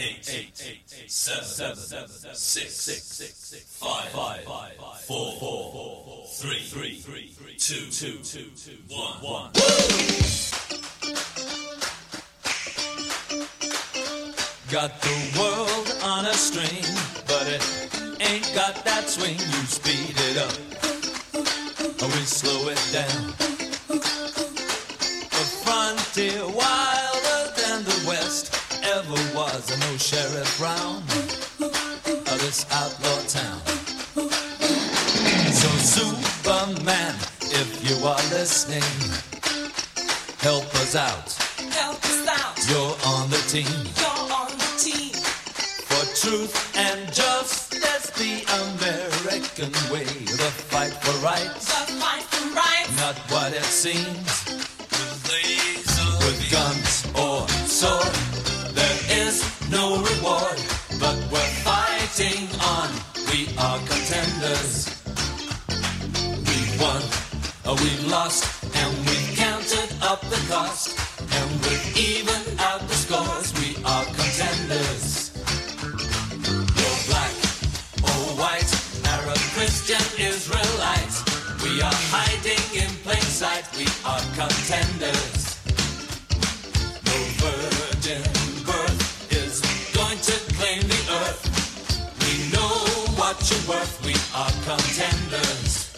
eight, eight, seven, seven, six, six, five, five, four, four, three, three, two, two, one, one. Got the world on a string, but it ain't got that swing. You speed it up, we slow it down. The frontier west ever was. I no Sheriff Brown of this outlaw town. So Superman, if you are listening, help us out. Help us out. You're on the team. You're on the team. For truth and justice, the American way. The fight for rights, The fight for rights. not what it seems. Worth. We are contenders.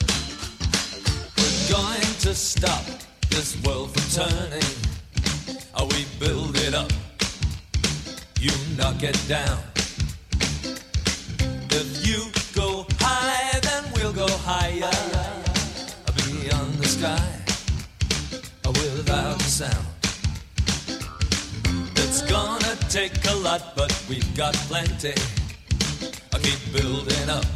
We're going to stop this world from turning. Or we build it up. You knock it down. If you go high, then we'll go higher. Beyond the sky, without a sound. It's gonna take a lot, but we've got plenty. Building up,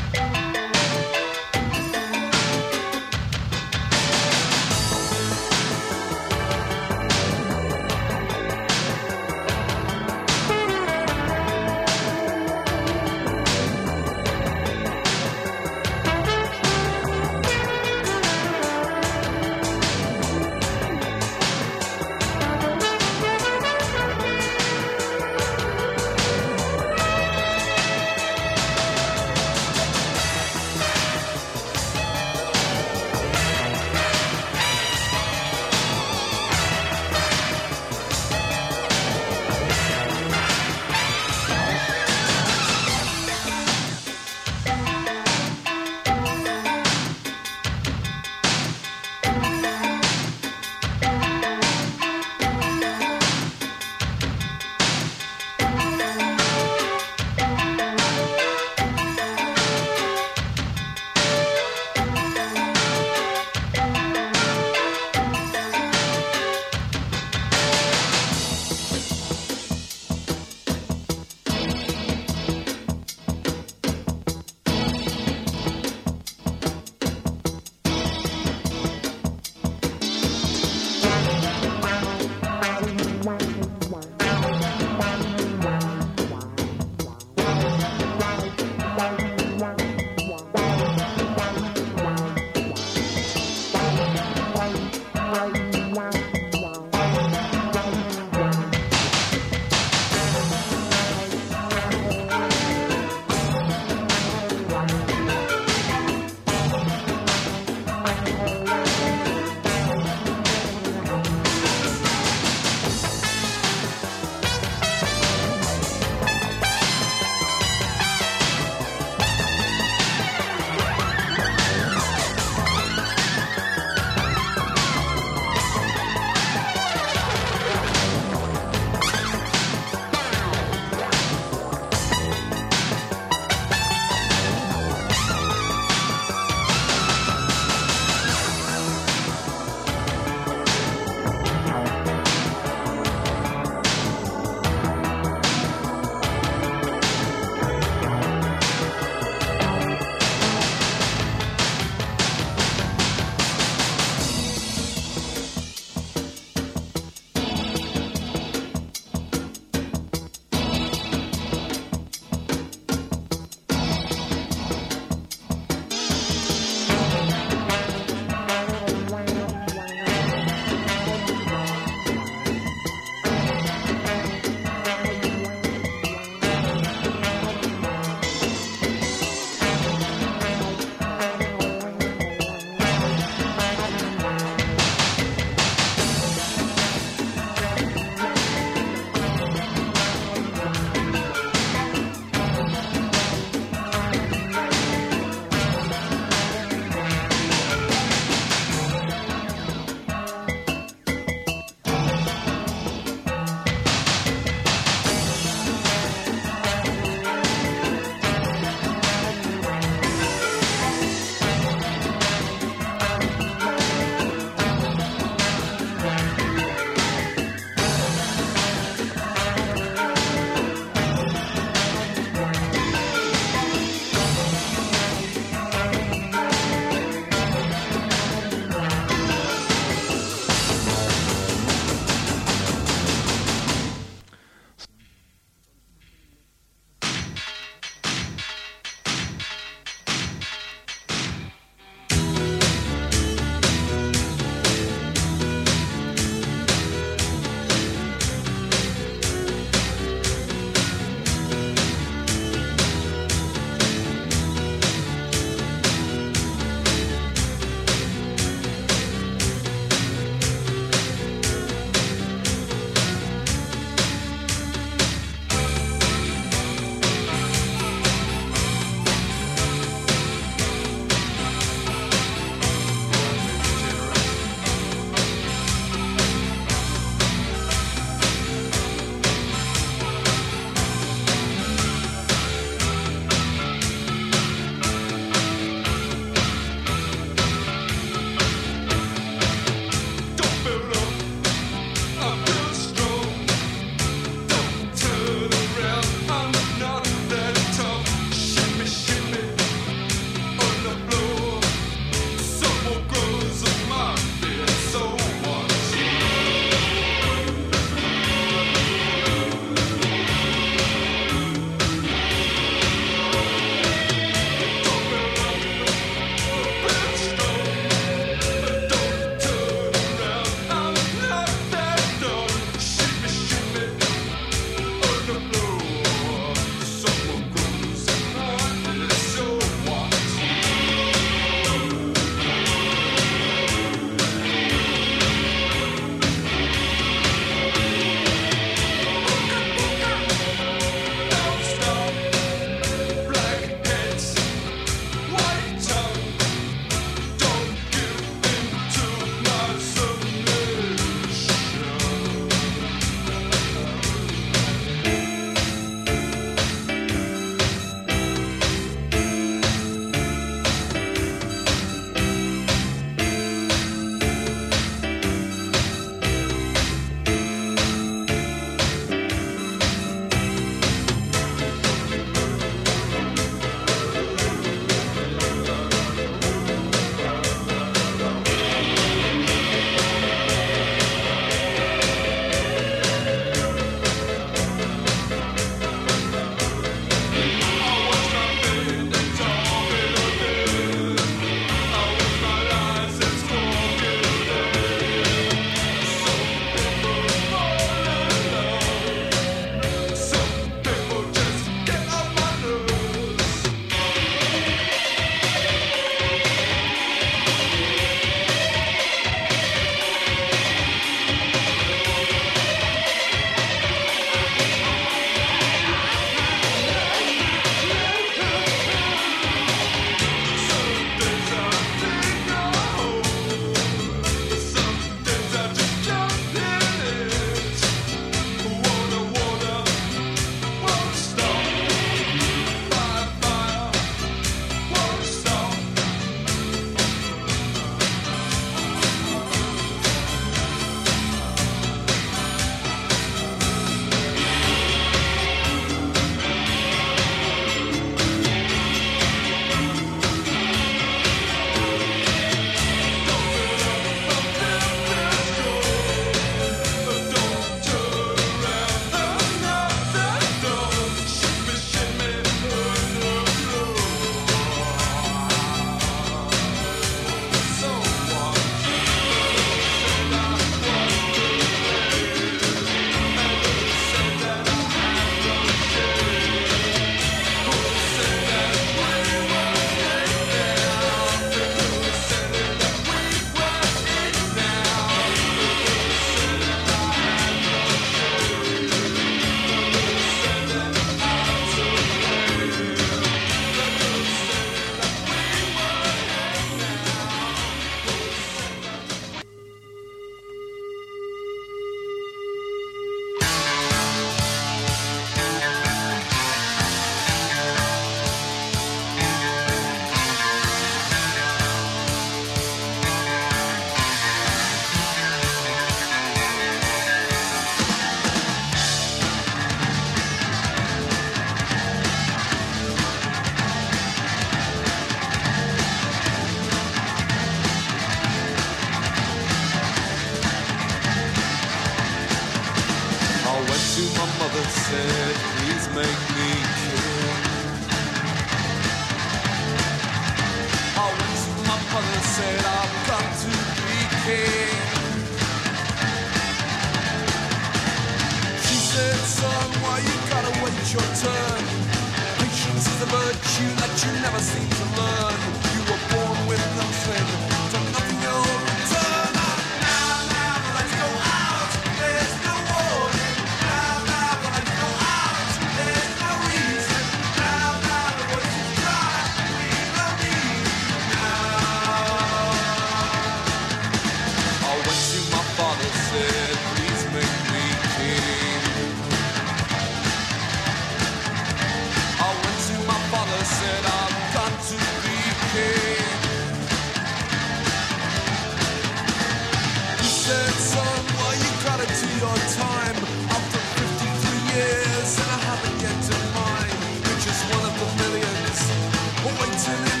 waiting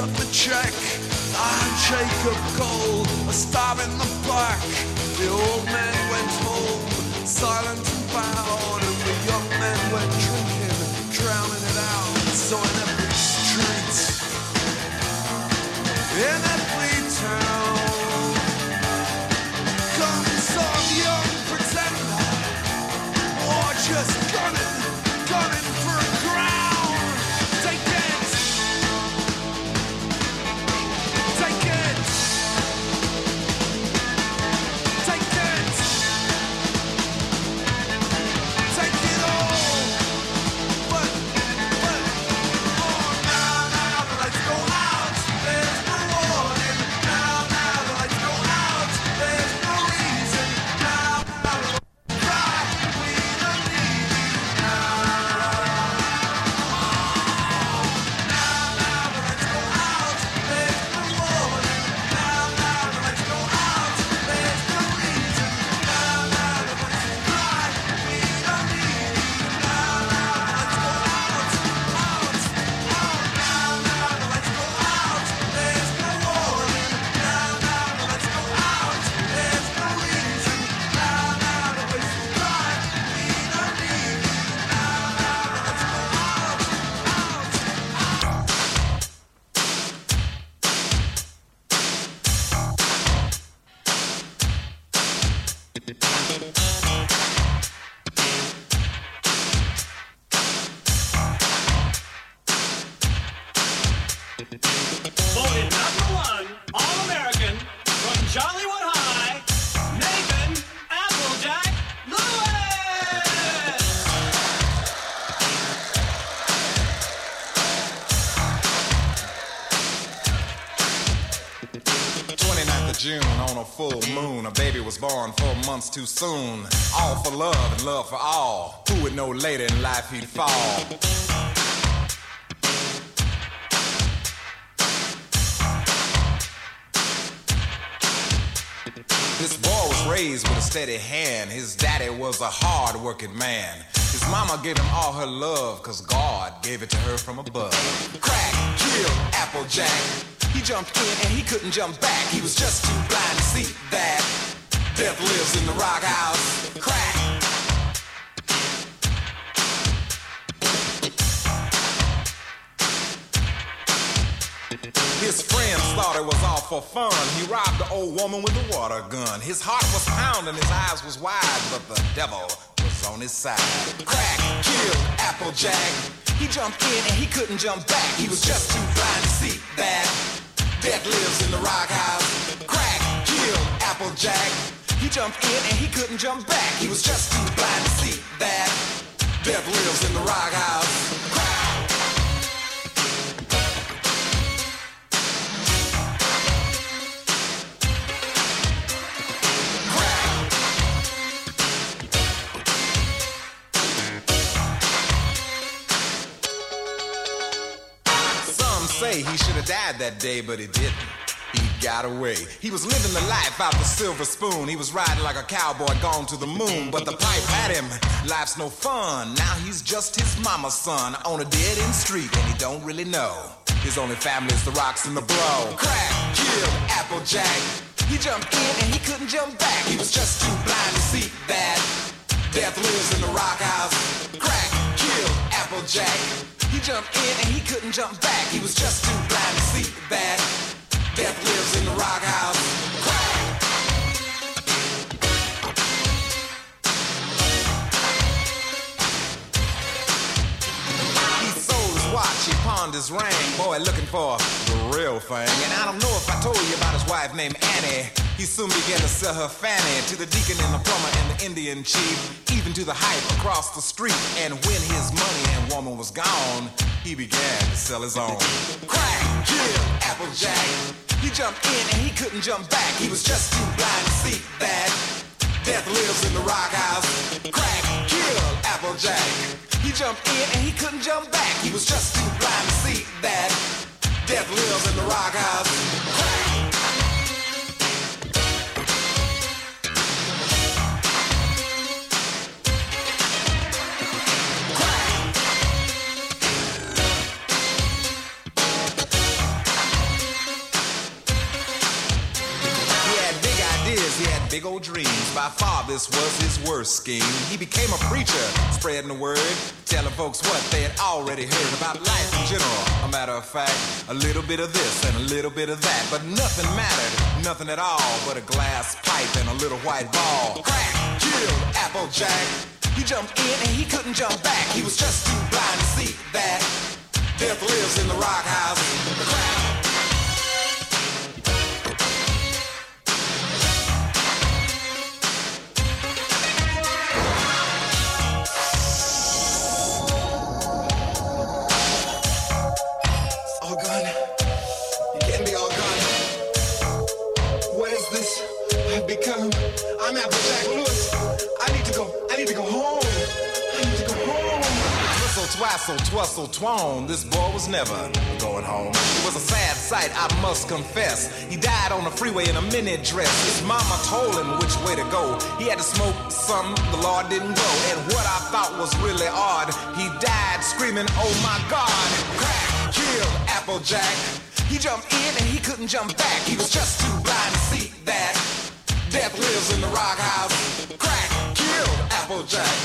up a check, handshake of gold, a stab in the back. The old man went home, silent and bound, and the young men went drinking, drowning it out. So in every street, in every too soon. All for love and love for all. Who would know later in life he'd fall? This boy was raised with a steady hand. His daddy was a hard working man. His mama gave him all her love, cause God gave it to her from above. Crack, killed Applejack. He jumped in and he couldn't jump back. He was just too blind to see that death lives in the rock house. Crack. His friends thought it was all for fun. He robbed the old woman with a water gun. His heart was pounding, his eyes was wide, but the devil was on his side. Crack killed Applejack. He jumped in and he couldn't jump back. He was just too blind to see that death lives in the rock house. Crack killed Applejack. He jumped in and he couldn't jump back. He was just too blind to see that death lives in the rock house. He should have died that day, but he didn't. He got away. He was living the life out the silver spoon. He was riding like a cowboy gone to the moon, but the pipe had him. Life's no fun. Now he's just his mama's son on a dead end street, and he don't really know. His only family is the rocks and the bro. Crack, kill, Applejack. He jumped in and he couldn't jump back. He was just too blind to see that death lives in the rock house. Crack, kill, Applejack. He jumped in and he couldn't jump back. He was just too blind to see that He sold his watch, he pawned his ring. Boy, looking for the real thing. And I don't know if I told you about his wife named Annie. He soon began to sell her fanny to the deacon and the plumber and the Indian chief, even to the hype across the street. And when his money and woman was gone, he began to sell his own. Crack, kill, Applejack. He jumped in and he couldn't jump back. He was just too blind to see that death lives in the rock house. Crack, kill, Applejack. He jumped in and he couldn't jump back. He was just too blind to see that death lives in the rock house. Crack. Big old dreams. By far, this was his worst scheme. He became a preacher, spreading the word, telling folks what they had already heard about life in general. A matter of fact, a little bit of this and a little bit of that. But nothing mattered, nothing at all, but a glass pipe and a little white ball. Crack, killed Applejack. He jumped in and he couldn't jump back. He was just too blind to see that death lives in the rock house. Crack. Twistle, twone. This boy was never going home. It was a sad sight, I must confess. He died on the freeway in a minute dress. His mama told him which way to go. He had to smoke something the Lord didn't grow. And what I thought was really odd, he died screaming, Oh my God! Crack, kill, Applejack. He jumped in and he couldn't jump back. He was just too blind to see that death lives in the rock house. Crack, kill, Applejack.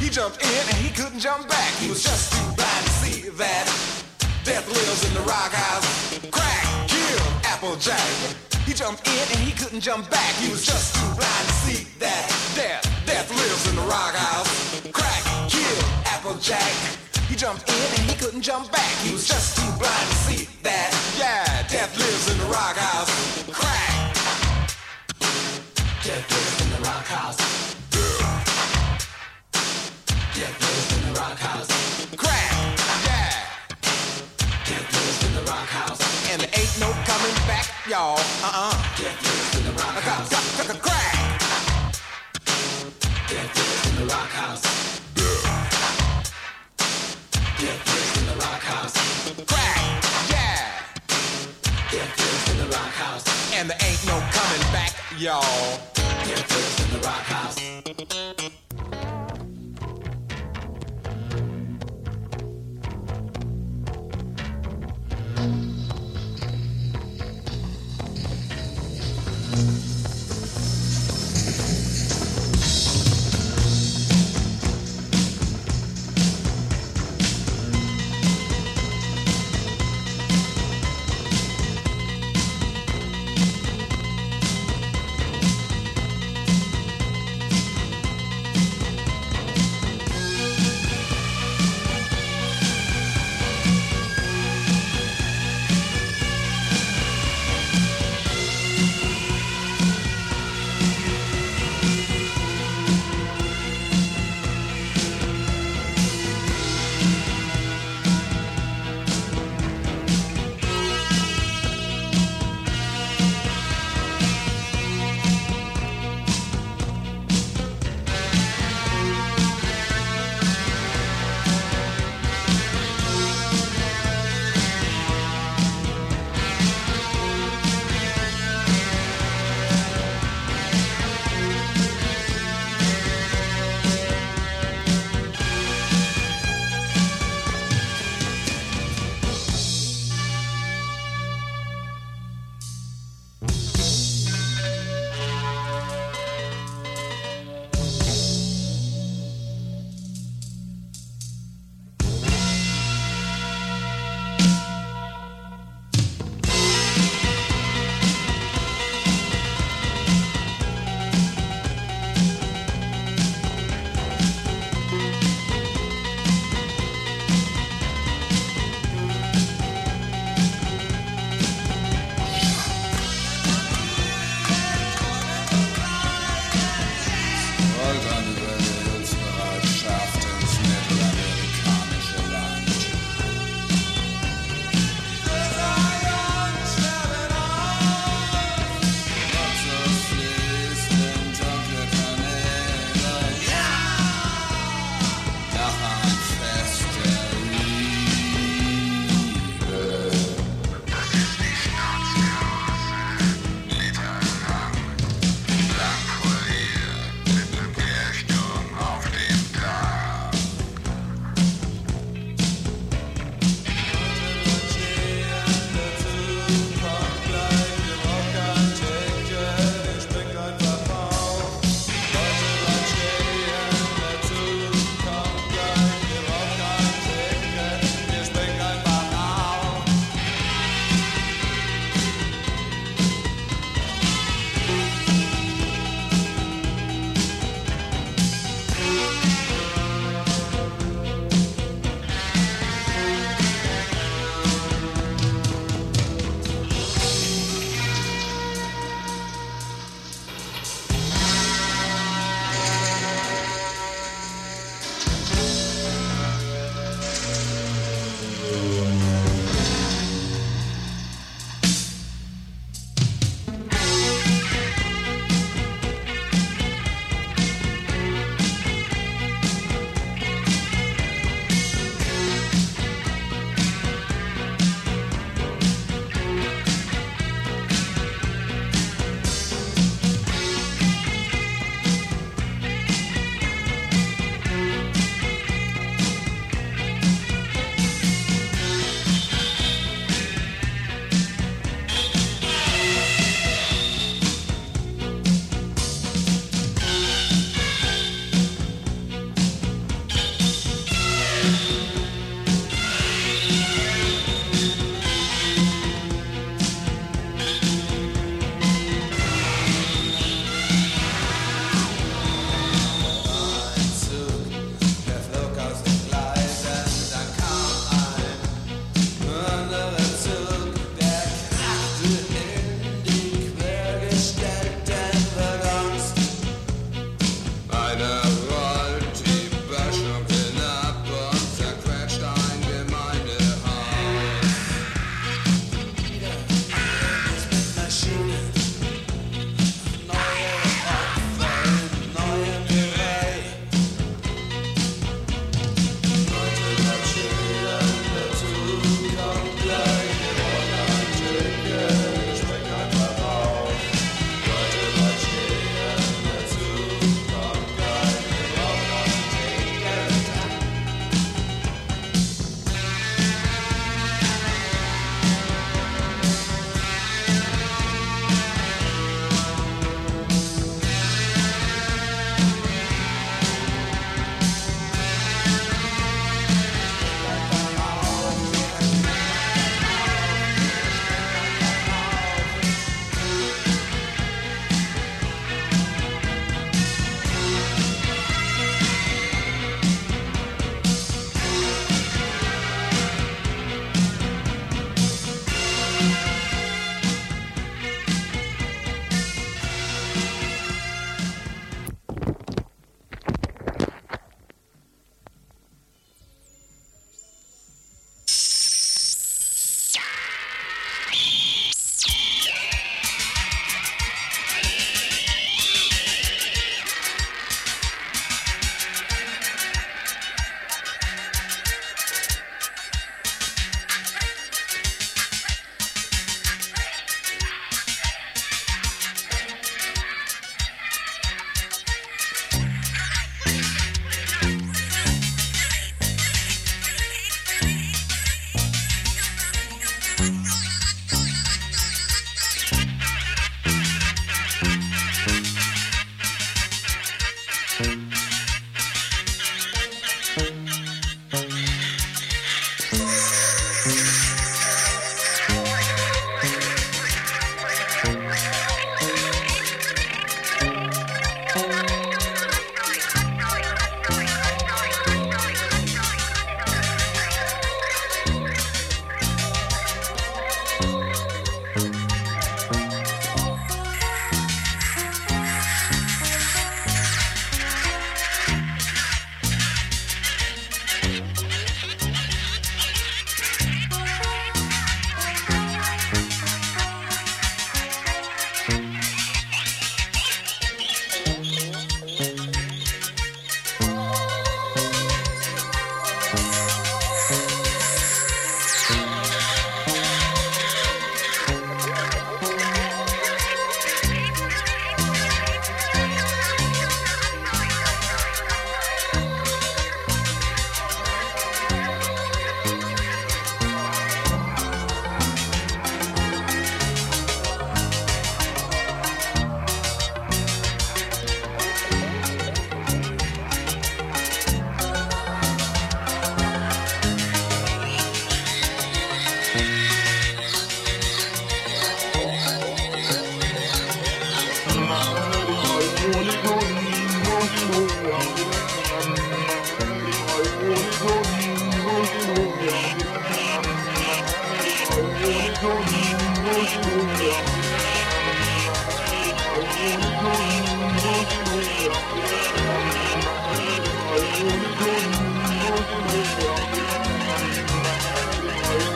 He jumped in and he couldn't jump back. He was just too blind to see that death lives in the rock house. Crack, kill, Applejack. He jumped in and he couldn't jump back. He was just too blind to see that death, death lives in the rock house. Crack, kill, Applejack. He jumped in and he couldn't jump back. He was just too blind to see that, yeah, death lives in the rock house. Crack. Death lives y'all. Uh-uh. Death lives in the rock house. Crack. Death in the rock house. In the rock house. Crack, yeah. Death in the rock house. And there ain't no coming back, y'all.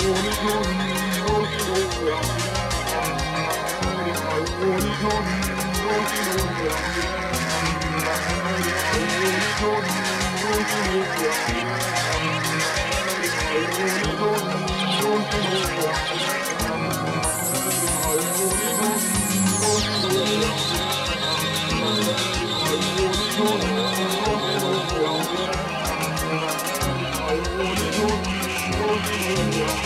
I wanna do still.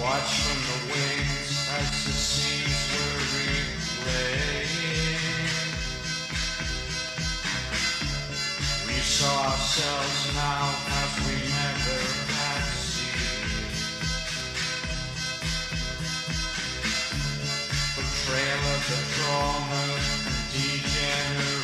Watch from the wings as the scenes were replayed. We saw ourselves now as we never had seen. Betrayal of the trauma and degeneration.